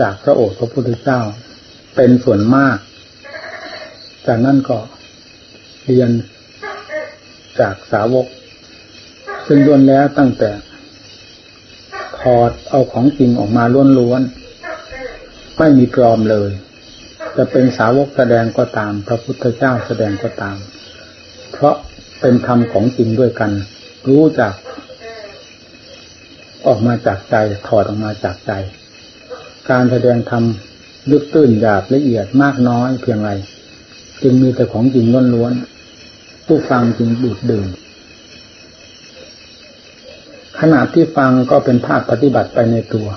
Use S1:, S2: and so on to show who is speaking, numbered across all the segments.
S1: จากพระโอษฐ์พระพุทธเจ้า เป็นส่วนมาก จากนั้นก็เรียนจากสาวก ซึ่งล้วนแล้วตั้งแต่ถอดเอาของจริงออกมาล้วนๆไม่มีปลอมเลย จะเป็นสาวกแสดงก็ตาม พระพุทธเจ้าแสดงก็ตาม เพราะเป็นธรรมของจริงด้วยกัน รู้จัก ออกมาจากใจถอดออกมาจากใจ การแสดงธรรมลึกตื้นหยาบละเอียดมากน้อยเพียงไรจึงมีแต่ของจริงล้วนๆผู้ฟังจึงดูดดื่มขณะที่ฟังก็เป็นภาคปฏิบัติไปในตัว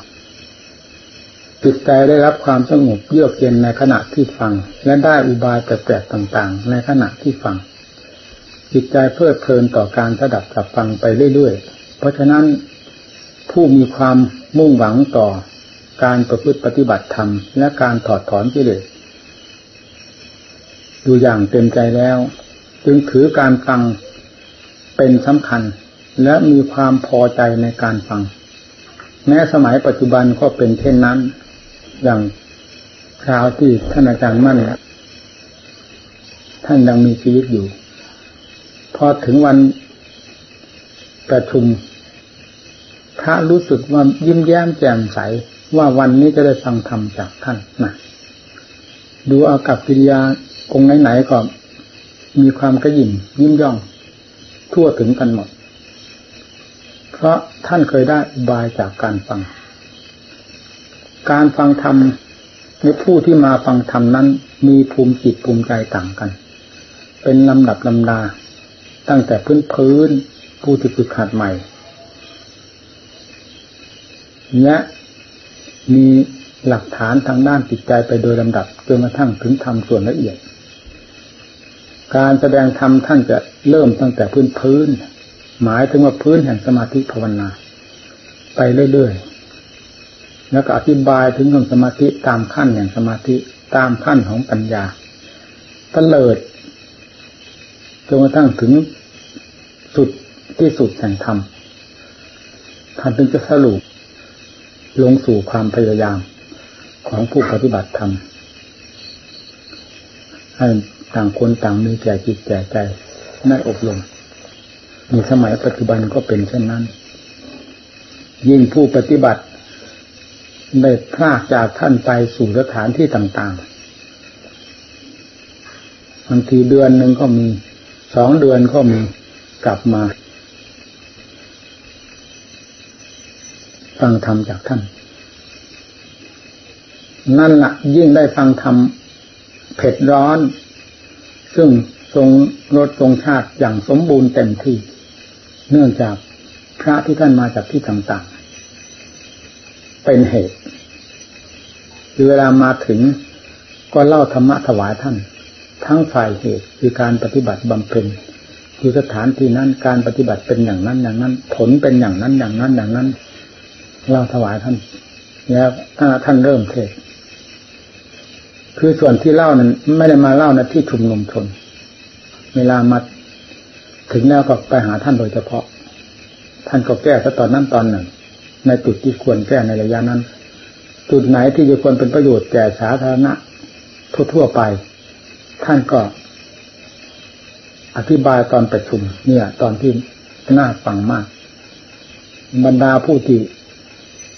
S1: จิตใจได้รับความสงบเยือกเย็นในขณะที่ฟัง และได้อุบายแปลกๆต่างๆ ในขณะที่ฟัง จิตใจเพลิดเพลินต่อการสดับสับฟังไปเรื่อยๆ เพราะฉะนั้นผู้มีความมุ่งหวังต่อ การประพฤติปฏิบัติธรรม และการถอดถอนกิเลสดูอย่างเต็มใจแล้ว จึงถือการฟังเป็นสำคัญ และมีความพอใจในการฟัง แม้สมัยปัจจุบันก็เป็นเช่นนั้น อย่างคราวที่ท่านอาจารย์มั่นท่านยังมีชีวิตอยู่ พอถึงวันประชุมพระรู้สึกว่ายิ้มแย้มแจ่มใส ว่าวันนี้จะได้ฟังธรรมจากท่านนะดูเอากับกิริยาองค์ไหนๆก็มีความกระยิ่มยิ้มย่อง ทั่วถึงกันหมด เพราะท่านเคยได้บายจากการฟัง การฟังธรรมในผู้ที่มาฟังธรรมนั้น มีภูมิจิตภูมิใจต่างกัน เป็นลำดับลำดา ตั้งแต่พื้นพื้นผู้ที่ฝึกหัดใหม่ และ มีหลักฐานทางด้านจิตใจไปโดยลำดับจนกระทั่งถึงธรรมส่วนละเอียด การแสดงธรรมท่านจะเริ่มตั้งแต่พื้นพื้น หมายถึงว่าพื้นแห่งสมาธิภาวนา ไปเรื่อยๆ แล้วก็อธิบายถึงเรื่องสมาธิตามขั้นแห่งสมาธิตามขั้นของปัญญาตเลิดจนกระทั่งถึงสุดที่สุดแห่งธรรมท่านถึงจะสรุป ลงสู่ความพยายามของผู้ปฏิบัติธรรมให้ต่างคนต่างมีแก่จิตแก่ใจได้อบรมในสมัยปัจจุบันก็เป็นเช่นนั้น ยิ่งผู้ปฏิบัติได้พลากจากท่านไปสู่สถานที่ต่างๆบางทีเดือนหนึ่งก็มีสองเดือนก็มีกลับมา ฟังธรรมจากท่าน นั่นละ่ะ ยิ่งได้ฟังธรรมเผ็ดร้อน ซึ่งทรงรสทรงชาติอย่างสมบูรณ์เต็มที่ เนื่องจากพระที่ท่านมาจากที่ต่างๆ เป็นเหตุคือเวลามาถึงก็เล่าธรรมะถวายท่าน ทั้งฝ่ายเหตุคือการปฏิบัติบำเพ็ญคือสถานที่นั้นการปฏิบัติเป็นอย่างนั้นอย่างนั้น ผลเป็นอย่างนั้นอย่างนั้นอย่างนั้น เราถวายท่านแล้วท่านเริ่มเทศคือส่วนที่เล่านั้นไม่ได้มาเล่านะที่ชุมนุมชน เวลามาถึงแล้วก็ไปหาท่านโดยเฉพาะ ท่านก็แก้ซะตอนนั้นตอนหนึ่ง ในจุดที่ควรแก้ในระยะนั้น จุดไหนที่จะควรเป็นประโยชน์แก่สาธารณะทั่วๆไป ท่านก็ อธิบายตอนประชุม เนี่ย ตอนที่น่าฟังมาก บรรดาผู้ที่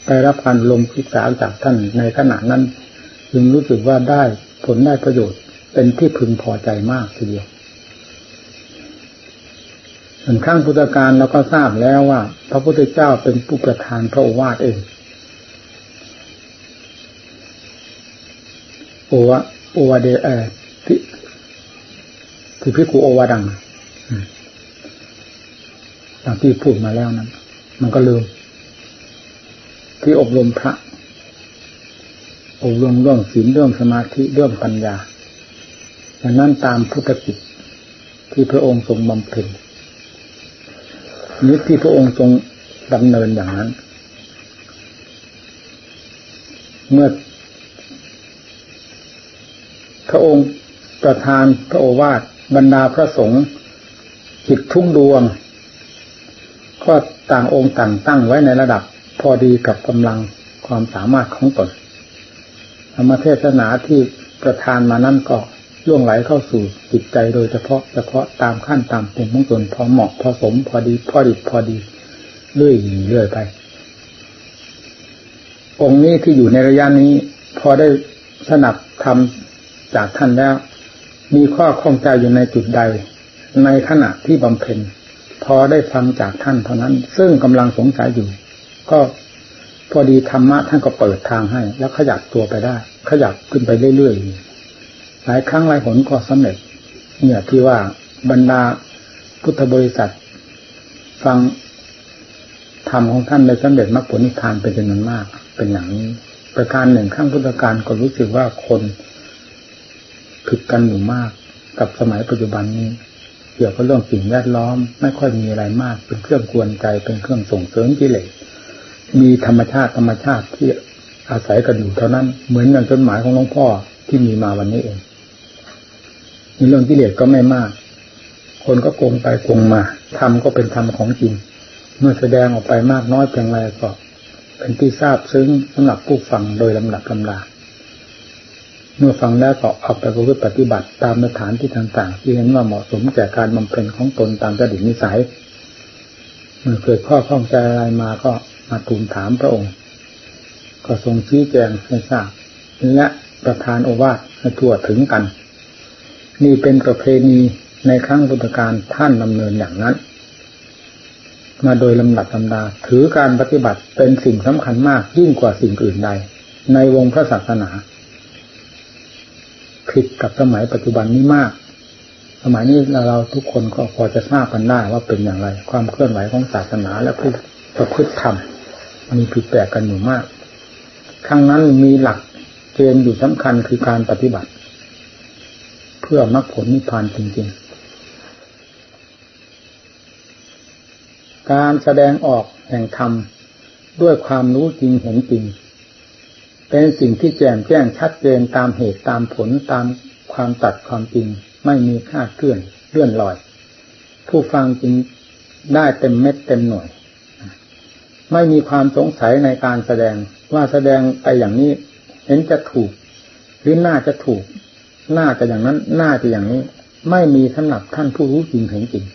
S1: ได้รับการลงศึกษาจากท่านในขณะนั้น จึงรู้สึกว่าได้ผลได้ประโยชน์เป็นที่พึงพอใจมากทีเดียวส่วนข้างพุทธการเราก็ทราบแล้วว่า พระพุทธเจ้าเป็นผู้ประทานพระโอวาทเองโอวะโอวาเดเอที่ที่พิคุโอวาดังตางที่พูดมาแล้วนั้น มันก็ลืม ที่อบรมพระ อบรมเรื่องศีลเรื่องสมาธิเรื่องปัญญาดังนั้นตามพุทธกิจที่พระองค์ทรงบำเพ็ญนิที่พระองค์ทรงดำเนินอย่างนั้น เมื่อ พระองค์ประทานพระโอวาทบรรดาพระสงฆ์จิตทุกดวง ก็ต่างองค์ต่างตั้งไว้ในระดับ พอดีกับกำลังความสามารถของตนธรรมเทศนาที่ประทานมานั่นก็ล่วงไหลเข้าสู่จิตใจโดยเฉพาะเฉพาะตามขั้นตามปุ่มของตนพอเหมาะพอสมพอดีพอดีพอดีเรื่อยเรื่อยไป องค์นี้ที่อยู่ในระยะนี้ พอได้สนับทำจากท่านแล้ว มีข้อข้องใจอยู่ในจุดใด ในขณะที่บำเพ็ญพอได้ฟังจากท่านเท่านั้น ซึ่งกำลังสงสัยอยู่ ก็พอดีธรรมะท่านก็เปิดทางให้ แล้วขยับตัวไปได้ ขยับขึ้นไปเรื่อยๆหลายครั้งหลายหนก็สำเร็จ เนี่ยที่ว่าบรรดาพุทธบริษัท ฟังธรรมของท่านได้สำเร็จมรรคผลนิพพานเป็นจำนวนมาก เป็นอย่างนี้ ประการหนึ่งข้างพุทธการก็รู้สึกว่าคนผิดกันอยู่มาก กับสมัยปัจจุบันนี้เกี่ยวกับเรื่องสิ่งแวดล้อม ไม่ค่อยมีอะไรมาก เป็นเครื่องกวนใจเป็นเครื่องส่งเสริมกิเลส มีธรรมชาติธรรมชาติที่อาศัยกันอยู่เท่านั้น เหมือนอย่างจดหมายของหลวงพ่อที่มีมาวันนี้เองในเรื่องกิเลสก็ไม่มาก คนก็โกงไปโกงมาธรรมก็เป็นธรรมของจริง เมื่อแสดงออกไปมากน้อยเพียงไรก็เป็นที่ทราบซึ้งสำหรับผู้ฟังโดยลำดับลำดาเมื่อฟังแล้วก็เอาไปปฏิบัติตามสถานที่ต่างๆ ที่เห็นว่าเหมาะสมแก่การบำเพ็ญของตนตามจดิตนิสัย เมื่อเกิดข้อข้องใจอะไรมาก็มาทูลถามพระองค์ ก็ทรงชี้แจงให้ทราบและประธานโอวาทให้ทั่วถึงกัน นี่เป็นประเพณีในครั้งพุทธกาลท่านดำเนินอย่างนั้น มาโดยลำดับลำดา ถือการปฏิบัติเป็นสิ่งสำคัญมากยิ่งกว่าสิ่งอื่นใด ในวงพระศาสนาผิดกับสมัยปัจจุบันนี้มาก สมัยนี้เราทุกคนก็พอจะทราบกันได้ว่าเป็นอย่างไร ความเคลื่อนไหวของศาสนาและผู้ประพฤติธรรมมีผิดแปลกกันอยู่มากครั้งนั้นมีหลักเกณฑ์อยู่สำคัญคือการปฏิบัติ เพื่อมรรคผลนิพพานจริงๆ การแสดงออกแห่งธรรมด้วยความรู้จริงเห็นจริง เป็นสิ่งที่แจ่มแจ้งชัดเจนตามเหตุตามผลตามความตัดความจริง ไม่มีค่าเคลื่อนเลื่อนลอย ผู้ฟังจึงได้เต็มเม็ดเต็มหน่วย ไม่มีความสงสัยในการแสดงว่าแสดงไปอย่างนี้ เห็นจะถูก หรือน่าจะถูก น่าจะอย่างนั้น น่าจะอย่างนี้ ไม่มีสำหรับท่านผู้รู้จริงเห็นจริง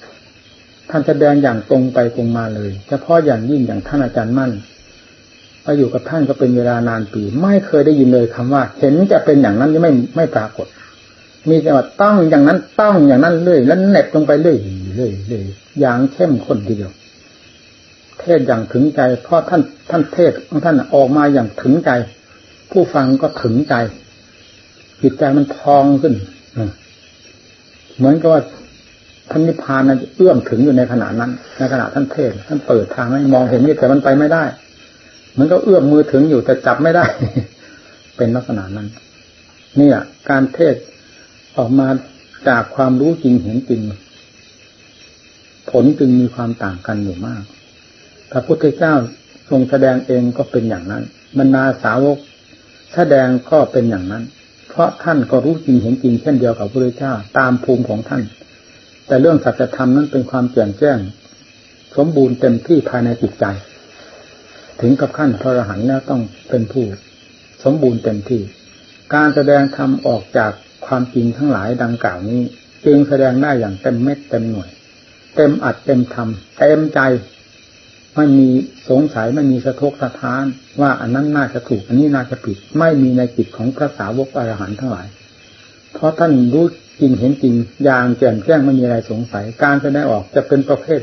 S1: ท่านแสดงอย่างตรงไปตรงมาเลย เฉพาะอย่างยิ่งอย่างท่านอาจารย์มั่นไปอยู่กับท่านก็เป็นเวลานานปี ไม่เคยได้ยินเลยคำว่า เห็นจะเป็นอย่างนั้นไม่ไม่ปรากฏ มีแต่ว่าต้องอย่างนั้นต้องอย่างนั้นเรื่อยแล้วเน็บลงไปเรื่อยเรื่อยเรื่อยอย่างเข้มข้นทีเดียว เทศอย่างถึงใจ เพราะท่านท่านเทศของท่านออกมาอย่างถึงใจ ผู้ฟังก็ถึงใจจิตใจมันพองขึ้นเหมือนกับว่าท่านนิพพานนั้นเอื้อมถึงอยู่ในขณะนั้น ในขณะท่านเทศท่านเปิดทางให้มองเห็นนี่แต่มันไปไม่ได้ มันก็เอื้อมมือถึงอยู่แต่จับไม่ได้ เป็นลักษณะนั้นเนี่ยการเทศ ออกมาจากความรู้จริงเห็นจริง ผลจึงมีความต่างกันอยู่มาก พระพุทธเจ้าทรงแสดงเองก็เป็นอย่างนั้นบรรดาสาวกแสดงก็เป็นอย่างนั้น เพราะท่านก็รู้จริงเห็นจริงเช่นเดียวกับพระพุทธเจ้าตามภูมิของท่าน แต่เรื่องสัจธรรมนั้นเป็นความแจ่มแจ้ง สมบูรณ์เต็มที่ภายในจิตใจ ถึงกับขั้นพระอรหันต์แล้วต้องเป็นผู้ สมบูรณ์เต็มที่ การแสดงธรรมออกจาก ความจริงทั้งหลายดังกล่าวนี้ จึงแสดงได้อย่างเต็มเม็ดเต็มหน่วย เต็มอัดเต็มทำเต็มใจไม่มีสงสัยไม่มีสะทกสะท้าน ว่าอันนั้นน่าจะถูก อันนี้น่าจะผิด ไม่มีในจิตของพระสาวกอรหันต์ทั้งหลาย เพราะท่านรู้จริงเห็นจริงอย่างแจ่มแจ้งไม่มีอะไรสงสัย การแสดงออกจะเป็นประเภท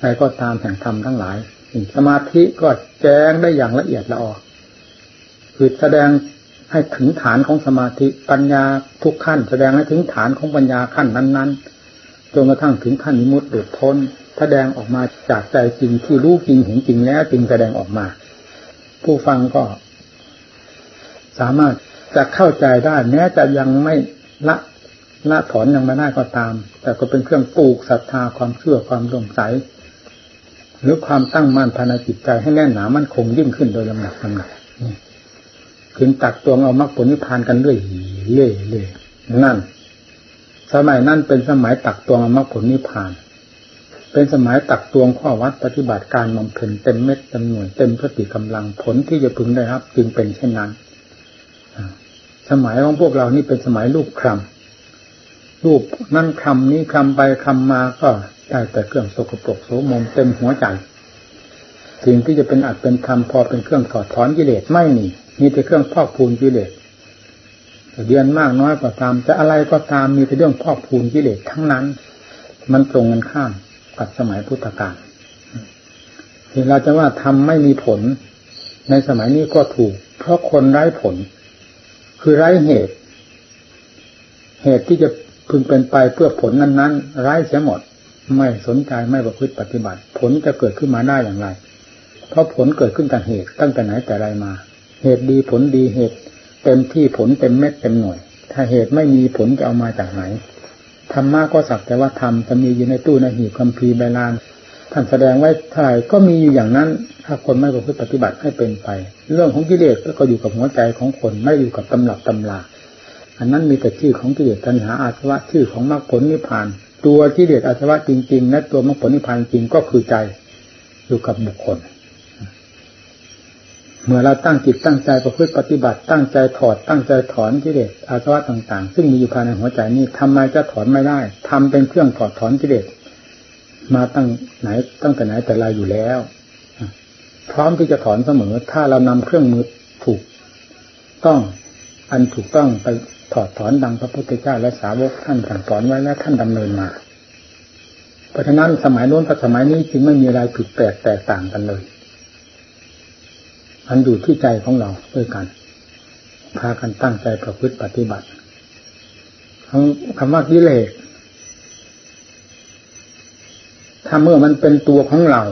S1: ใดก็ตามแห่งธรรมทั้งหลายสมาธิก็แจ้งได้อย่างละเอียดละออคือแสดง ให้ถึงฐานของสมาธิปัญญาทุกขั้น แสดงให้ถึงฐานของปัญญาขั้นนั้นๆจนกระทั่งถึงขั้นนิมุตติพ้นแสดงออกมาจากใจจริงที่รู้จริงเห็นจริงแล้วจึงแสดงออกมา ผู้ฟังก็ สามารถจะเข้าใจได้แม้จะยังไม่ละละถอนยังไม่ได้ก็ตาม แต่ก็เป็นเครื่องปลูกศรัทธาความเชื่อความดงใสหรือความตั้งมั่นภายในจิตใจให้แน่นหนามั่นคงยิ่งขึ้นโดยลำดับลำดับ ขึ้นตักตวงเอามรรคผลนิพพานกันเรื่อยเรื่อยเรื่อยนั่น สมัยนั้นเป็นสมัยตักตวงเอามรรคผลนิพพาน เป็นสมัยตักตวงข้อวัดปฏิบัติการบำเพ็ญเต็มเม็ดเต็มหน่วยเต็มสติกำลังผลที่จะพึงได้ครับ จึงเป็นเช่นนั้นสมัยของพวกเรานี่เป็นสมัยรูปคำรูปนั่นคำนี้คำไปคำมาก็ได้แต่เครื่องสกปรกโสมมเต็มหัวใจสิ่งที่จะเป็นอัดเป็นธรรมพอเป็นเครื่องถอดถอนกิเลสไม่มี มีแต่เครื่องพอกพูนกิเลสเรียนมากน้อยก็ตามจะอะไรก็ตามมีแต่เรื่องพอกพูนกิเลสทั้งนั้น มันตรงกันข้ามกับสมัยพุทธกาลเห็นเราจะว่าทำไม่มีผล ในสมัยนี้ก็ถูก เพราะคนไร้ผล คือไร้เหตุ เหตุที่จะพึงเป็นไปเพื่อผลนั้นๆไร้เสียหมด ไม่สนใจไม่ประพฤติปฏิบัติ ผลจะเกิดขึ้นมาได้อย่างไร เพราะผลเกิดขึ้นจากเหตุตั้งแต่ไหนแต่ไรมา เหตุดีผลดีเหตุเต็มที่ผลเต็มเม็ดเต็มหน่วย ถ้าเหตุไม่มีผลจะเอามาจากไหนธรรมะก็สักแต่ว่าธรรมจะมีอยู่ในตู้ในหีบคัมภีร์ใบลานท่านแสดงไว้เท่าไหร่ก็มีอยู่อย่างนั้น ถ้าคนไม่ประพฤติปฏิบัติให้เป็นไป เรื่องของกิเลสก็อยู่กับหัวใจของคนไม่อยู่กับตำรับตำราอันนั้นมีแต่ชื่อของกิเลสตัณหาอาสวะชื่อของมรรคผลนิพพาน ตัวกิเลสอาสวะจริงๆและตัวมรรคผลนิพพานจริงก็คือใจอยู่กับบุคคล เมื่อเราตั้งจิตตั้งใจประพฤติปฏิบัติ ตั้งใจถอดตั้งใจถอนกิเลสอาสวะต่าง ๆ ซึ่งมีอยู่ภายในหัวใจนี้ทำไมจะถอนไม่ได้ทำเป็นเครื่องถอดถอนกิเลสมาตั้งไหนตั้งแต่ไหนแต่ไรอยู่แล้ว พร้อมที่จะถอนเสมอ ถ้าเรานำเครื่องมือถูก ต้องอันถูกต้องไปถอดถอนดังพระพุทธเจ้าและสาวกท่านสั่งสอนไว้และท่านดำเนินมา เพราะฉะนั้นสมัยโน้นกับสมัยนี้จึงไม่มีอะไรผิดแปลกแตกต่างกันเลย มันอยู่ที่ใจของเราด้วยกัน พากันตั้งใจประพฤติปฏิบัติคำว่ากิเลสถ้าเมื่อมันเป็นตัวของเรา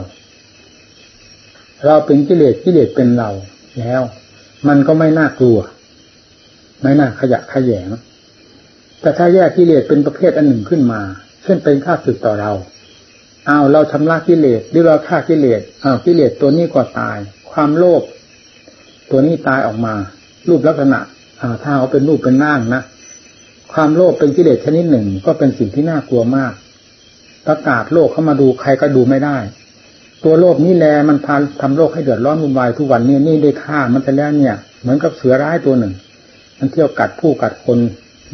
S1: เราเป็นกิเลสกิเลสเป็นเรา แล้ว มันก็ไม่น่ากลัว ไม่น่าขยะขยง แต่ถ้าแยกกิเลสเป็นประเภทอันหนึ่งขึ้นมา เช่นเป็นข้าศึกต่อเราเอาเราชำระกิเลสหรือเราฆ่ากิเลสเอากิเลสตัวนี้ก็ตาย ความโลภ ตัวนี้ตายออกมา รูปลักษณะถ้าเขาเป็นรูปเป็นร่างนะความโลภเป็นกิเลสชนิดหนึ่ง ก็เป็นสิ่งที่น่ากลัวมาก ประกาศโลกเข้ามาดูใครก็ดูไม่ได้ ตัวโลภนี่แลมันพาทำโลกให้เดือดร้อนวุ่นวายทุกวันนี้นี่ได้ฆ่ามันไปแล้วเนี่ย เหมือนกับเสือร้ายตัวหนึ่ง มันเที่ยวกัดผู้กัดคน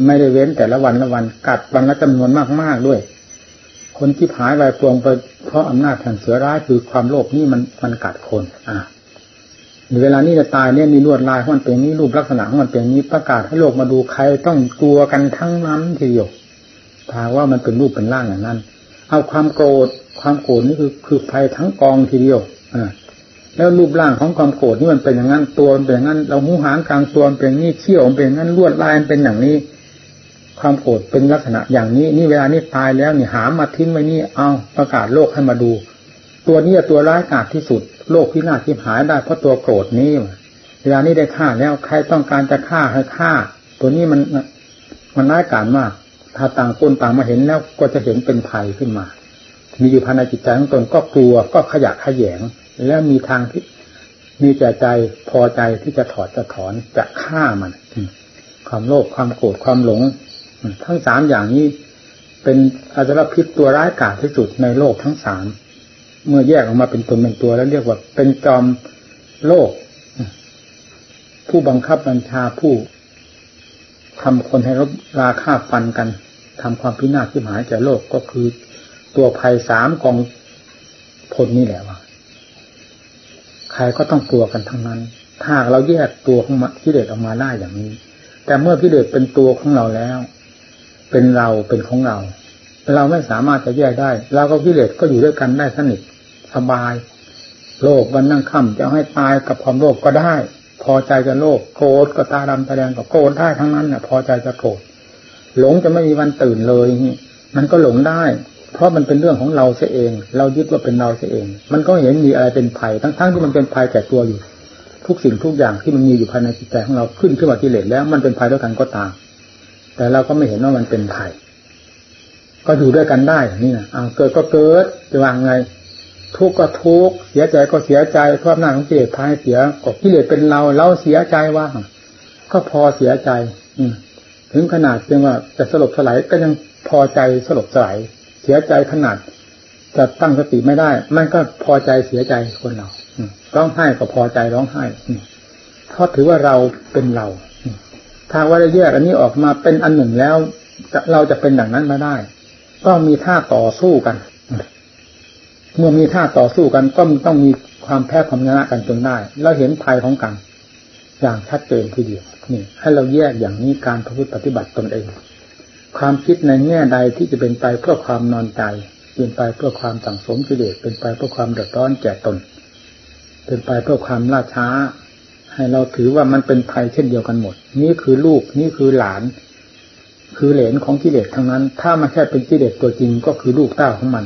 S1: ไม่ได้เว้นแต่ละวันละวันกัดวันละจำนวนมากๆด้วย คนที่หายไปปวงไปเพราะอำนาจแห่งเสือร้ายคือความโลภนี่มันมันกัดคน อ่า เวลานี้จะตายเนี่ยมีลวดลายของมันเป็นนี้รูปลักษณะของมันเป็นนี้ประกาศให้โลกมาดูใครต้องกลัวกันทั้งนั้นทีเดียวถ้าว่ามันเป็นรูปเป็นร่างอย่างนั้น เอาความโกรธความโกรธนี่คือคือภัยทั้งกองทีเดียวอ่าแล้วรูปร่างของความโกรธนี่มันเป็นอย่างนั้นตัวมันเป็นอย่างนั้น เราหูหางกลางตัวมันเป็นนี่เขี้ยวมันเป็นอย่างนั้นลวดลายมันเป็นอย่างนี้ ความโกรธเป็นลักษณะอย่างนี้ นี่เวลานี้ตายแล้วนี่หามาทิ้งไว้นี่เอาประกาศโลกให้มาดู ตัวนี้ตัวร้ายกาจที่สุด โลกพินาศที่หายได้เพราะตัวโกรธนี้เวลานี้ได้ฆ่าแล้วใครต้องการจะฆ่าให้ฆ่า ตัวนี้มันมันร้ายกาจมาก ถ้าต่างคนต่างมาเห็นแล้วก็จะเห็นเป็นภัยขึ้นมา มีอยู่ภายในจิตใจของตนก็กลัวก็ขยะขยง แล้วมีทางที่มีใจใจพอใจที่จะถอดจะถอนจะฆ่ามันความโลภความโกรธความหลง ทั้งสามอย่างนี้เป็นอาจารพิษตัวร้ายกาจที่สุดในโลกทั้งสาม เมื่อแยกออกมาเป็นตนเป็นตัวแล้วเรียกว่าเป็นจอมโลก ผู้บังคับบัญชาผู้ทำคนให้รบราคาฟันกันทำความพินาศที่หายแก่โลกก็คือตัวภัยสามกองพลนี่แหละว่าใครก็ต้องกลัวกันทั้งนั้น ถ้าเราแยกตัวของกิเลสออกมาได้อย่างนี้ แต่เมื่อกิเลสเป็นตัวของเราแล้ว เป็นเราเป็นของเรา เราไม่สามารถจะแยกได้ เราก็กิเลสก็อยู่ด้วยกันได้สนิท สบาย โลกวันนั่งค่ำจะให้ตายกับความโลภกก็ได้ พอใจจะโลภโกรธก็ตาดำตาแดงก็โกรธได้ทั้งนั้นเนี่ยพอใจจะโกรธหลงจะไม่มีวันตื่นเลยนี่มันก็หลงได้ เพราะมันเป็นเรื่องของเราเสียเอง เรายึดว่าเป็นเราเสียเอง มันก็เห็นมีอะไรเป็นภัยทั้งๆที่มันเป็นภัยแก่ตัวอยู่ ทุกสิ่งทุกอย่างที่มันมีอยู่ภายในจิตใจของเราขึ้นขึ้นมากิเลสแล้ว มันเป็นภัยด้วยกันก็ตาม แต่เราก็ไม่เห็นว่ามันเป็นภัยก็อยู่ด้วยกันได้นี่นะเอาเกิดก็เกิดจะวางไง ทุกข์ก็ทุกข์เสียใจก็เสียใจเพราะหน้าของกิเลสพายเสียก็กิเลสเป็นเราเราเสียใจว่าก็พอเสียใจ อืถึงขนาดเพียงว่าจะสลบสลายก็ยังพอใจสลบสลายเสียใจขนาดจะตั้งสติไม่ได้ มันก็พอใจเสียใจคนเราร้องไห้ก็พอใจร้องไห้เพราะถือว่าเราเป็นเราถ้าว่าจะแยกอันนี้ออกมาเป็นอันหนึ่งแล้วเราจะเป็นอย่างนั้นไม่ได้ ต้องมีท่าต่อสู้กัน เมื่อมีท่าต่อสู้กันก็ต้องมีความแพ้ความชนะกันจนได้ แล้วเห็นภัยของกัน อย่างชัดเจนทีเดียวนี่ ให้เราแยกอย่างนี้การพปฏิบัติตนเอง ความคิดในแง่ใดที่จะเป็นไปเพื่อความนอนใจเป็นไปเพื่อความสังสมกิเลสเป็นไปเพื่อความเดือดร้อนแก่ตน เป็นไปเพื่อความล่าช้า ให้เราถือว่ามันเป็นภัยเช่นเดียวกันหมด นี่คือลูกนี่คือหลาน คือเหลนของกิเลสทั้งนั้น ถ้ามันแค่เป็นกิเลสตัวจริงก็คือลูกเต้าของมัน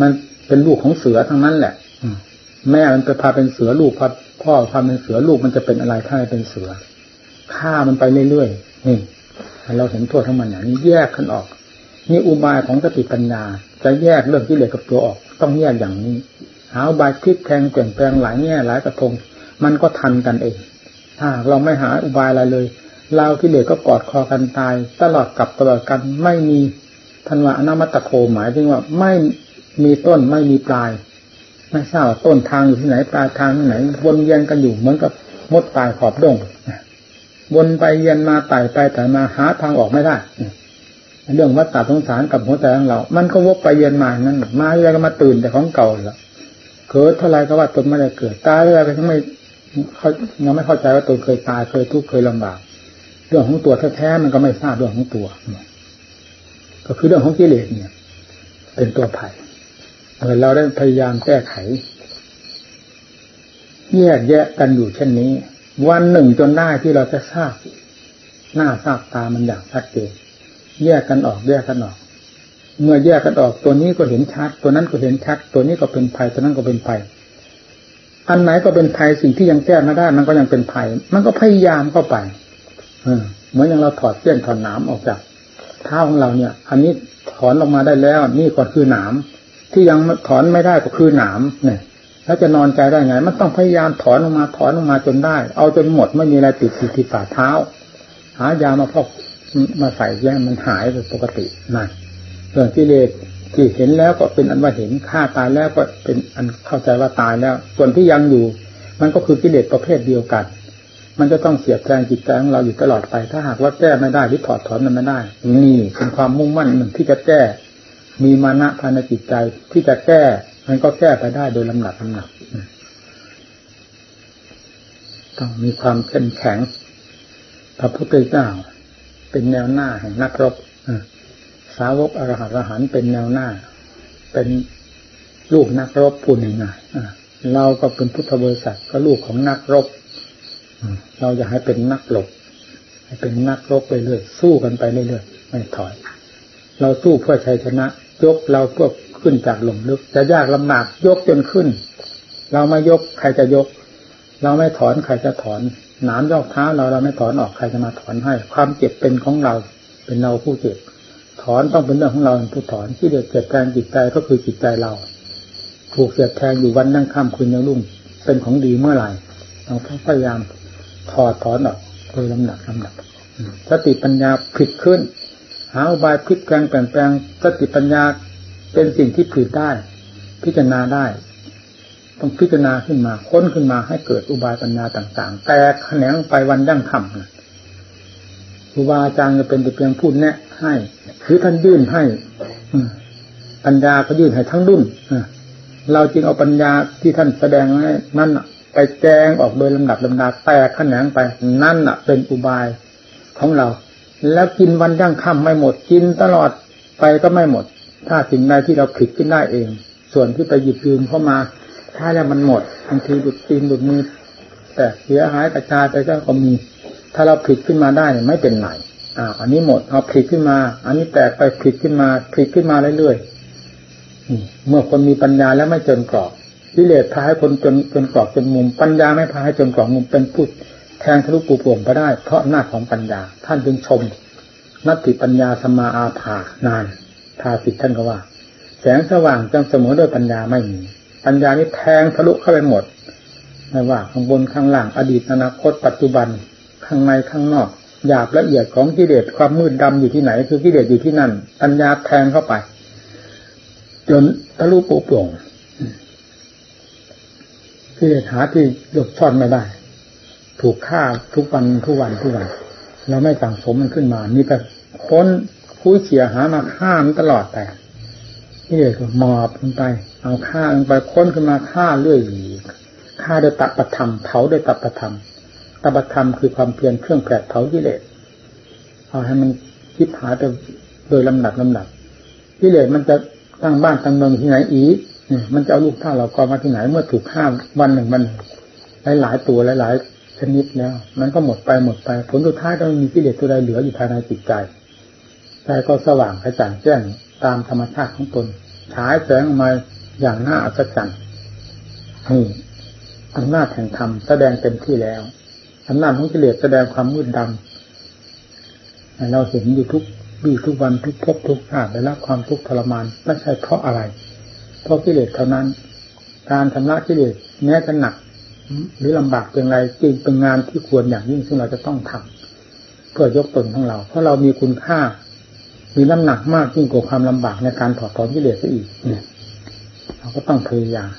S1: มันเป็นลูกของเสือทั้งนั้นแหละแม่มันไปพาเป็นเสือลูกพาพ่อพาเป็นเสือลูกมันจะเป็นอะไรถ้าเป็นเสือฆ่ามันไปเรื่อยๆนี่เราเห็นโทษทั้งมันอย่างนี้แยกกันออก นี่อุบายของสติปัญญา จะแยกเรื่องที่เหลือกับตัวออก ต้องแยกอย่างนี้ หาอุบายคลิกแทงเปลี่ยนแปลงหลายแง่หลายกระทง มันก็ทันกันเองถ้าเราไม่หาอุบายอะไรเลยเราที่เหลือก็กอดคอกันตาย ตลอดกับตลอดกันไม่มีทันว่าอนามัตโคหมายถึงว่าไม่ มีต้นไม่มีปลาย ไม่ทราบต้นทางอยู่ที่ไหนปลายทางที่ไหน วนเวียนกันอยู่เหมือนกับมดตายขอบดงวนไปเยียนมาไต่ไปแต่มาหาทางออกไม่ได้เรื่องวัฏฏะสงสารกับหัวใจของเรา มันก็วกไปเยียนมานั้นมาเรื่อยก็มาตื่นแต่ของเก่าแล้วเกิดเท่าไรก็ว่าตนไม่ได้เกิดตายเรื่อยก็ยังไม่เขายังไม่เข้าใจว่าตนเคยตายเคยทุกข์เคยลำบากเรื่องของตัวแท้ๆมันก็ไม่ทราบเรื่องของตัว ก็คือเรื่องของกิเลสเนี่ย เป็นตัวไผ่ เมื่อเราได้พยายามแก้ไข แยกแยะกันอยู่เช่นนี้ วันหนึ่งจนได้ที่เราจะทราบ หน้าทราบตามันอย่างชัดเจนแยกกันออกแยกกันออก เมื่อแยกกันออกตัวนี้ก็เห็นชัด ตัวนั้นก็เห็นชัด ตัวนี้ก็เป็นภัยตัวนั้นก็เป็นภัยอันไหนก็เป็นภัยสิ่งที่ยังแก้ไม่ได้มันก็ยังเป็นภัย มันก็พยายามเข้าไปเหมือนอย่างเราถอดเส้นถอดหนามออกจากเท้าของเราเนี่ย อันนี้ถอนลงมาได้แล้ว นี่ก็คือหนาม ที่ยังถอนไม่ได้ก็คือหนามเนี่ยแล้วจะนอนใจได้ไง มันต้องพยายามถอนออกมาถอนออกมาจนได้ เอาจนหมดไม่มีอะไรติดที่ฝ่าเท้า หายามาพอกมาใส่แย่มันหายเป็นปกตินั่นเรื่องกิเลสที่เห็นแล้วก็เป็นอันว่าเห็นฆ่าตายแล้วก็เป็นอันเข้าใจว่าตายแล้ว ส่วนที่ยังอยู่ มันก็คือกิเลสประเภทเดียวกัน มันจะต้องเสียแทงจิตใจของเราอยู่ตลอดไป ถ้าหากว่าแก้ไม่ได้หรือถอดถอนมันไม่ได้ นี่เป็นความมุ่งมั่นหนึ่งที่จะแก้ มีมานะภายในจิตใจที่จะแก้ มันก็แก้ไปได้โดยลำหนักลำหนักต้องมีความเข้มแข็ง พระพุทธเจ้าเป็นแนวหน้าแห่งนักรบสาวกอรหัตอรหันเป็นแนวหน้า เป็นลูกนักรบพูดง่ายเราก็เป็นพุทธบริษัทก็ลูกของนักรบเราอยากให้เป็นนักหลบให้เป็นนักรบไปเรื่อยสู้กันไปเรื่อยไม่ถอย เราสู้เพื่อชัยชนะ ยกเราเพื่อขึ้นจากหลุมลึก จะยากลำบากยกจนขึ้น เราไม่ยกใครจะยก เราไม่ถอนใครจะถอนหนามยอกเท้าเราเราไม่ถอนออกใครจะมาถอนให้ ความเจ็บเป็นของเรา เป็นเราผู้เจ็บ ถอนต้องเป็นเรื่องของเราผู้ถอนที่เดือดเจ็บแทงจิตใจก็คือจิตใจเรา ถูกเสียดแทงอยู่วันนั่งค่ำคืนยังรุ่ง เป็นของดีเมื่อไหร่เราพยายามถอดถอนออกโดยลำหนักลำหนักสติปัญญาผิดขึ้น หาอุบายพลิกแปลงเปลี่ยนแปลงสติปัญญาเป็นสิ่งที่ผิดได้ พิจารณาได้ ต้องพิจารณาขึ้นมาค้นขึ้นมาให้เกิดอุบายปัญญาต่างๆ แต่แขนงไปวันยั่งคำครูบาอาจารย์จะเป็นแต่เพียงพูดแนะ ให้คือท่านยื่นให้ปัญญาก็ยื่นให้ทั้งรุ่นเราจึงเอาปัญญาที่ท่านแสดงให้นั่นไปแจงออกโดยลำดับลำดาแตกแขนงไปนั่นเป็นอุบายของเรา แล้วกินวันยั่งค่ำไม่หมดกินตลอดไปก็ไม่หมด ถ้าสิ่งใดที่เราผิดขึ้นได้เอง ส่วนที่ไปหยิบยืมเข้ามา ถ้าแล้วมันหมดบางทีดุดตีนดุดมือแต่เสียหายกระจายไปก็มี ถ้าเราผิดขึ้นมาได้ไม่เป็นไรอ่า อันนี้หมดเอาผิดขึ้นมา อันนี้แตกไปผิดขึ้นมาผิดขึ้นมาเรื่อยๆเมื่อคนมีปัญญาแล้วไม่จนกรอบวิเลศพาให้คนจนจนกรอบจนมุมปัญญาไม่พาให้จนกรอบมุมเป็นผู้ แทงทะลุปูป่วงไปได้ เพราะหน้าของปัญญา ท่านจึงชม นัตติปัญญาสมาอาภานานทาสิทธ์ท่านก็ว่า แสงสว่างจังเสมอด้วยปัญญาไม่มี ปัญญานี้แทงทะลุเข้าไปหมดไม่ว่าข้างบนข้างล่างอดีตอนาคตปัจจุบัน ข้างในข้างนอกหยาบละเอียดของกิเลสความมืดดำอยู่ที่ไหน คือกิเลสอยู่ที่นั่น ปัญญาแทงเข้าไป จนทะลุปูป่วงกิเลสหาที่หลบซ่อนไม่ได้ ถูกฆ่าทุกวันทุกวันทุกวัน เราไม่สั่งสมมันขึ้นมา มีแต่ค้นคุยเฉียหามาฆ่ามันตลอดแต่ที่เด็กหมอบลงไป เอาฆ่าลงไปค้นขึ้นมาฆ่าเรื่อยฆ่าโดยตัปธรรมเผาโดยตัปธรรมตัปธรรมคือความเพียรเครื่องแผดเผากิเลสเอาให้มันคิดหาไปโดยลำดับลำดับกิเลสมันจะตั้งบ้านตั้งเมืองที่ไหนอีกมันจะเอาลูกท่าเรากอมาที่ไหนเมื่อถูกห้าวันหนึ่งมันหลายหลายตัวหลายหลาย ชนิดแล้วมันก็หมดไปหมดไปผลสุดท้ายก็มีกิเลสตัวใดเหลืออยู่ภายในจิตใจใจก็สว่างกระจ่างแจ้งตามธรรมชาติของตนฉายแสงออกมาอย่างน่าอัศจรรย์นี่อำนาจแห่งธรรมแสดงเต็มที่แล้วอำนาจของกิเลสแสดงความมืดดำเราเห็นอยู่ทุกบีทุกวันทุกพบทุกชาติได้รับความทุกข์ทรมานไม่ใช่เพราะอะไร เพราะกิเลสเท่านั้น การชำระกิเลสแม้จะหนัก หรือลำบากเป็นไรจริงเป็นงานที่ควรอย่างยิ่งซึ่งเราจะต้องทำเพื่อยกตนของเรา เพราะเรามีคุณค่า มีน้ำหนักมากยิ่งกว่าความลำบากในการถอดถอนกิเลสซะอีกเนี่ยเราก็ต้องพยายาม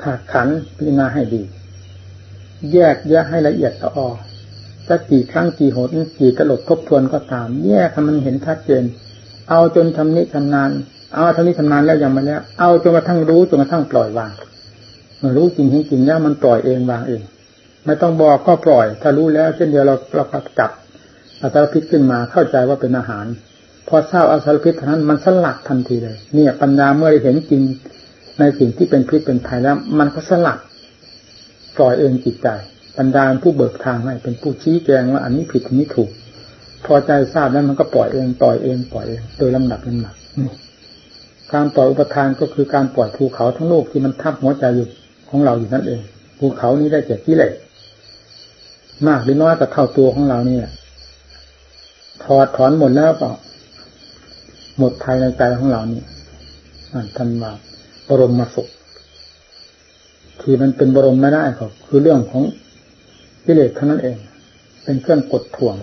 S1: ถ้าขันพิจารณาให้ดี แยกแยกให้ละเอียดต่อจะกี่ครั้งกี่หนกี่ตลบทบทวนก็ตาม แยกให้มันเห็นชัดเจน เอาจนทำนิชำนาญเอาทำนิชำนาญแล้วยังมาแล้ว เอาจนกระทั่งรู้จนกระทั่งปล่อยวาง มื่อรู้จริงเห็นจริงแล้วมันปล่อยเองวางเอง ไม่ต้องบอกก็ปล่อย ถ้ารู้แล้ว เช่นเดียวเราเราจับอาสารพิษขึ้นมาเข้าใจว่าเป็นอาหาร พอทราบอาสารพิษเท่านั้นมันสลัดทันทีเลย เนี่ยปัญญาเมื่อได้เห็นจริงในสิ่งที่เป็นพิษเป็นภัยแล้ว มันก็สลัดปล่อยเองจิตใจปัญญาผู้เบิกทางให้เป็นผู้ชี้แจงว่าอันนี้ผิดอันนี้ถูก พอใจทราบแล้วมันก็ปล่อยเองปล่อยเองปล่อยเองโดยลำดับลำดับการปล่อยอุปทานก็คือการปล่อยภูเขาทั้งโลกที่มันทับหัวใจอยู่ ของเราอยู่นั่นเองภูเขานี้ได้เจ็บที่เล็กมากหรือน้อยแต่เท่าตัวของเรานี่ถอดถอนหมดแล้วเปล่าหมดภายในใจของเรานี่ท่านว่าบรมมาสุขที่มันเป็นบรมไม่ได้ก็คือเรื่องของกิเลสเท่านั้นเอง เป็นเครื่องกดถ่วง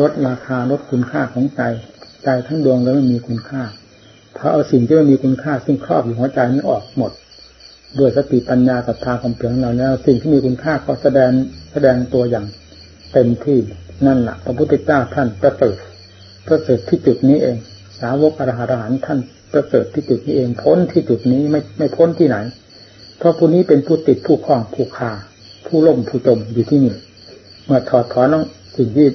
S1: ลดราคาลดคุณค่าของใจ ใจทั้งดวงแล้วไม่มีคุณค่าพอเอาสิ่งที่ไม่มีคุณค่าซึ่งครอบอยู่หัวใจนี้ออกหมด ด้วยสติปัญญาศรัทธาความเพียรของเราแล้วสิ่งที่มีคุณค่าก็แสดงแสดงตัวอย่างเต็มที่นั่นแหละพระพุทธเจ้าท่านประเสริฐประเสริฐที่จุดนี้เอง สาวกอรหันต์ท่านประเสริฐที่จุดนี้เองพ้นที่จุดนี้ไม่ไม่พ้นที่ไหน เพราะผู้นี้เป็นผู้ติดผู้คล้องผู้คาผู้ล่มผู้จมอยู่ที่นี่เมื่อถอดถอนน้องสิ่งที่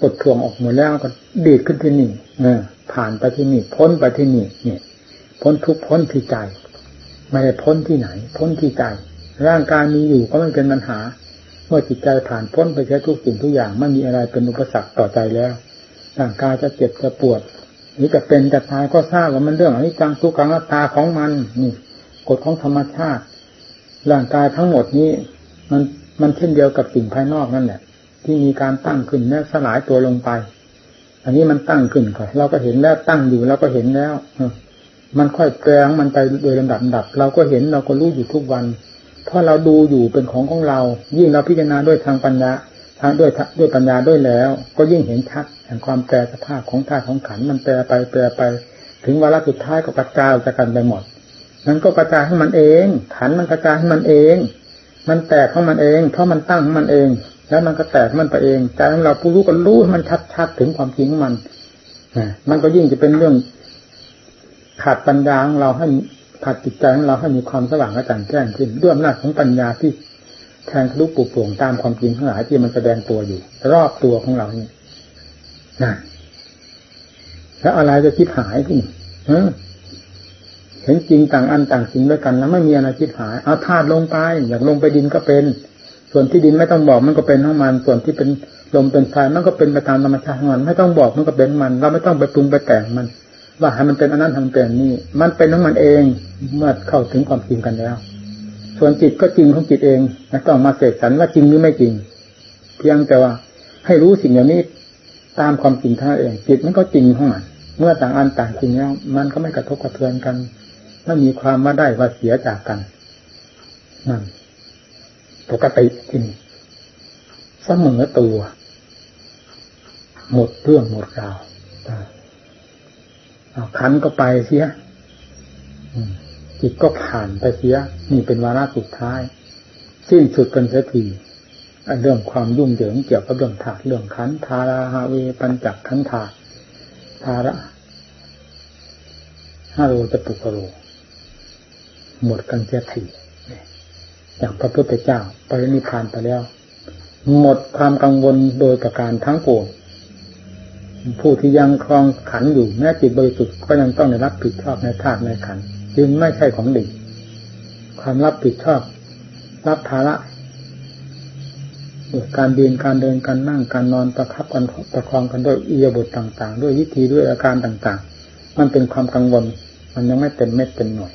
S1: ปดทวงออกหมดแล้วก็ดีดขึ้นที่นี่เออผ่านไปที่นี่ พ้นไปที่นี่เนี่ย พ้นทุกพ้นที่ใจ ไม่ได้พ้นที่ไหน พ้นที่ใจร่างกายมีอยู่ก็ไม่เป็นปัญหา เมื่อจิตใจผ่านพ้นไปใช้ทุกสิ่งทุกอย่างไม่มีอะไรเป็นอุปสรรคต่อใจแล้วร่างกายจะเจ็บจะปวดหรือจะเป็นจะตายก็ทราบว่ามันเรื่องอนิจจังทุกขังนัตตาของมันนี่กฎของธรรมชาติ ร่างกายทั้งหมดนี้ มันมันเช่นเดียวกับสิ่งภายนอกนั่นแหละ ที่มีการตั้งขึ้นแล้วสลายตัวลงไป อันนี้มันตั้งขึ้นก่อนเราก็เห็นแล้วตั้งอยู่เราก็เห็นแล้ว มันค่อยแปลงมันไปโดยลำดับดับ เราก็เห็นเราก็รู้อยู่ทุกวัน เพราะเราดูอยู่เป็นของของเรา ยิ่งเราพิจารณาด้วยทางปัญญาทางด้วยด้วยปัญญาด้วยแล้ว ก็ยิ่งเห็นชัดแห่งความแปรสภาพของธาตุของขันมันแปรไปแปรไป ถึงวาระสุดท้ายก็กระจายจากกันไปหมดนั้นก็กระจายให้มันเอง ขันมันกระจายให้มันเอง มันแตกของมันเอง เพราะมันตั้งของมันเอง แล้วมันก็แตกมันไปเองใจของเราผู้รู้ก็รู้มันชัดๆถึงความจริงของมันมันก็ยิ่งจะเป็นเรื่อง ขาดปัญญาของเราให้ขาดจิตใจของเราให้มีความสว่างกระจ่างแจ้งขึ้นด้วยอำนาจของปัญญาที่แทงทะลุปุโปร่งตามความจริงทั้งหลายที่มันแสดงตัวอยู่ รอบตัวของเรานี่นะแล้วอะไรจะคิดหายที่เห็นจริงต่างอันต่างสิ่งด้วยกัน แล้วไม่มีอะไรคิดหายเอาธาตุลงไปอยากลงไปดินก็เป็น ส่วนที่ดินไม่ต้องบอกมันก็เป็นของมัน ส่วนที่เป็นลมเป็นไฟมันก็เป็นไปตามธรรมชาติของมันไม่ต้องบอกมันก็เป็นมัน เราไม่ต้องไปปรุงไปแต่งมัน ว่าให้มันเป็นอันนั้นทำเป็นนี่มันเป็นของมันเองเมื่อเข้าถึงความจริงกันแล้ว ส่วนจิตก็จริงของจิตเองไม่ต้องมาเสกสรรว่าจริงหรือไม่จริง เพียงแต่ว่า ให้รู้สิ่งอย่างนี้ตามความจริงท่าเอง จิตมันก็จริงของมันเมื่อต่างอันต่างจริงแล้ว มันก็ไม่กระทบกระเทือนกันไม่มีความมาได้ว่าเสียจากกันนั่นปกติจริงเสมอตัว หมดเรื่องหมดราว ขันก็ไปเสียจิตก็ผ่านไปเสียนี่เป็นวาระสุดท้าย สิ้นสุดกันเสียทีเรื่องความยุ่งเหยิงเกี่ยวกับเรื่องถาดเรื่องขันธาราฮาเวปัญจักขันธาธาระฮาโรจะปุกโรหมดกันเสียทีอย่างพระพุทธเจ้าปรินิพานไปแล้ว หมดความกังวลโดยประการทั้งปวง ผู้ที่ยังคลองขันอยู่แม้จิตบริสุทธิ์ก็ยังต้องได้รับผิดชอบในธาตุในขันจึงไม่ใช่ของดีความรับผิดชอบ รับภาระการเดินการเดินการนั่งการนอนประคับกันประคองกันด้วยอียบทต่าง ๆ ด้วยวิธีด้วยอาการต่าง ๆ มันเป็นความกังวล มันยังไม่เต็มเม็ดเต็มหน่วย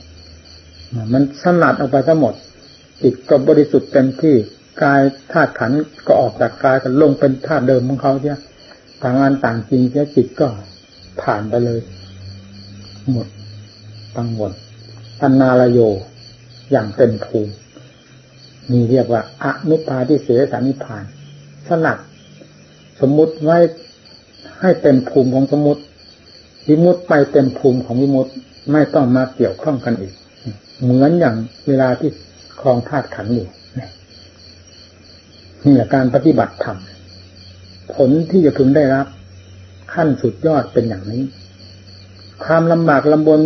S1: มันสลัดออกไปทั้งหมดจิตก็บริสุทธิ์เต็มที่กายธาตุขันก็ออกจากกายกันลงเป็นธาตุเดิมของเขาเนี่ย ต่างงานต่างจริงแค่จิตก็ผ่านไปเลย หมดตังวลอันนาลโย อย่างเต็มภูมิมีเรียกว่าอนุปาทิเสสานิพานสลัดสมมุติไว้ให้เต็มภูมิของสมมุติ วิมุตไปเต็มภูมิของวิมุตไม่ต้องมาเกี่ยวข้องกันอีก เหมือนอย่างเวลาที่คลองธาตุขันอยู่นี่แหละการปฏิบัติธรรม ผลที่จะพึงได้รับ ขั้นสุดยอดเป็นอย่างนี้ ความลำบากลำบน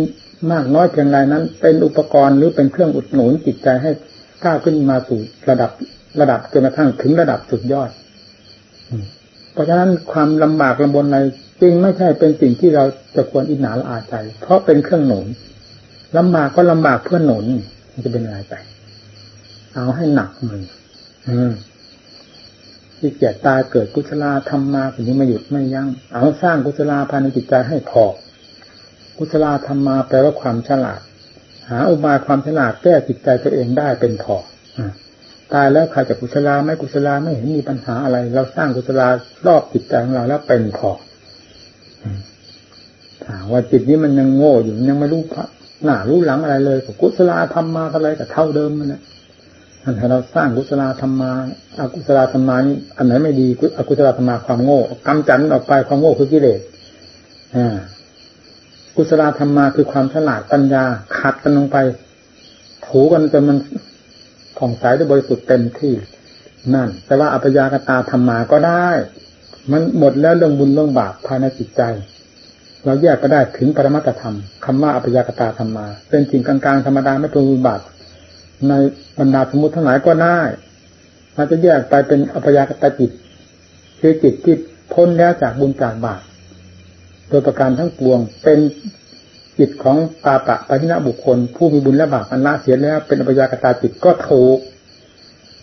S1: มากน้อยเพียงไรนั้น เป็นอุปกรณ์หรือเป็นเครื่องอุดหนุนจิตใจให้ก้าวขึ้นมาสู่ระดับระดับจนกระทั่งถึงระดับสุดยอด เพราะฉะนั้นความลำบากลำบนอะไรจึงไม่ใช่เป็นสิ่งที่เราจะควรอิจฉาละอาใจ เพราะเป็นเครื่องหนุนลำบากก็ลำบากเพื่อหนุนมันจะเป็นอะไรไป เอาให้หนักมืออืม ที่เกียตายเกิดกุศลธรรมมาถึงนี้ม่หยุดไม่ยัง้งเอาสร้างกุศลภายในจิตใจให้พอกุศลธรรมมาแปลว่าความฉลาด หาอุบายความฉลาดแก้จิตใจตัวเองได้เป็นพอตายแล้วใครจะกุศลาไม่กุศลาไม่เห็นมีปัญหาอะไร เราสร้างกุศลารอบจิตใจของเราแล้วเป็นพอถามว่าจิตนี้มันยังโง่อยู่ยังไม่รู้หน้ารู้หลังอะไรเลยกุศลธรรมมาอะไรแต่เท่าเดิมมัน นะถ้เราสร้างกุศลธรรมาอากุศลธรรมานี่อันไหนไม่ดีอกุศลธรรมาความโง่กำจัดออกไปความโง่คือกิเลสอ่ากุศลธรรมาคือความฉลาดปัญญาขัดกันลงไป ถูกันจนมันผ่องใสด้วยบริสุทธิ์เต็มที่ นั่น แต่ว่าอัปยากตาธรรมาก็ได้ มันหมดแล้วเรื่องบุญเรื่องบาปภายในจิตใจ เราแยกก็ได้ถึงปรมัตธรรมคำว่าอัปยากตาธรรมา เป็นสิ่งกลางๆธรรมดาไม่เป็นบุญบาป ในบรรดาสมมติทั้งหลายก็ได้มันจะแยกไปเป็นอัปยากตจิต คือจิตที่พ้นแล้วจากบุญจากบาปโดยประการทั้งปวง เป็นจิตของปาปะปะทินะบุคคล ผู้มีบุญและบาปอันละเสียแล้ว เป็นอัปยากตาจิตก็ถูก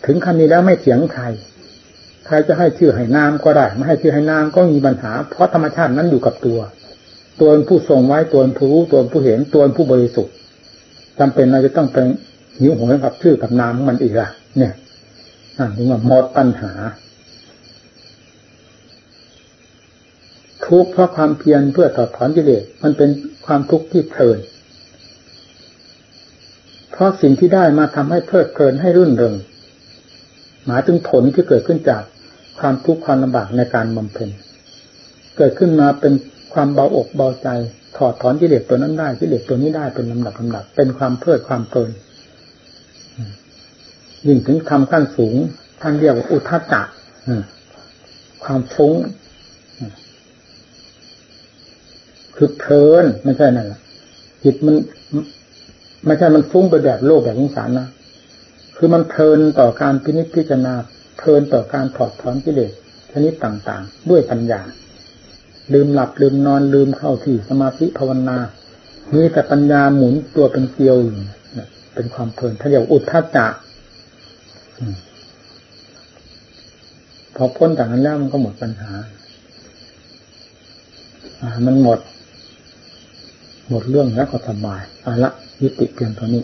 S1: ถึงขั้นนี้แล้วไม่เถียงใครใครจะให้ชื่อให้นามก็ได้ ไม่ให้ชื่อให้นามก็มีปัญหา เพราะธรรมชาตินั้นอยู่กับตัว ตัวผู้ทรงไว้ตัวผู้รู้ตัวผู้เห็นตัวผู้บริสุทธิ์จำเป็นเราจะต้องเป็น หิวโหยกับชื่อกับนามมันอีกล่ะ เนี่ยอ่าถึงว่าหมดปัญหา ทุกข์เพราะความเพียรเพื่อถอดถอนกิเลสมันเป็นความทุกข์ที่เพลินเพราะสิ่งที่ได้มาทำให้เพลิดเพลินให้รื่นเริงหมายถึงผลที่เกิดขึ้นจากความทุกข์ความลำบากในการบำเพ็ญเกิดขึ้นมาเป็นความเบาอกเบาใจถอดถอนกิเลสตัวนั้นได้กิเลสตัวนี้ได้เป็นลำดับลำดับเป็นความเพลิดความเพลิน ยิ่งถึงทำขั้นสูง ท่านเรียกว่าอุทจักความฟุ้งคือเพลินไม่ใช่นั่นแหละจิตมันไม่ใช่มันฟุ้งไปแบบโลกแบบสงสารนะคือมันเพลินต่อการพินิจพิจารณาเพลินต่อการถอดถอนกิเลสชนิดต่างๆ ด้วยปัญญา ลืมหลับลืมนอนลืมเข้าที่สมาธิภาวนามีแต่ปัญญาหมุนตัวเป็นเกลียวอยู่เป็นความเพลินถ้านเรียกอุทธัจจะ พอพ้นจากนั้นแล้วมันก็หมดปัญหาอ่า มันหมด หมดเรื่องแล้วก็สบายอาละยุติเพียงเท่านี้